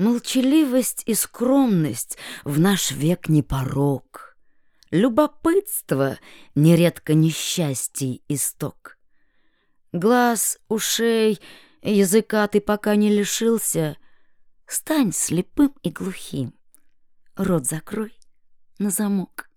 Молчаливость и скромность в наш век не порог. Любопытство нередко несчастий исток. Глаз, ушей, языка ты пока не лишился, Стань слепым и глухим, рот закрой на замок.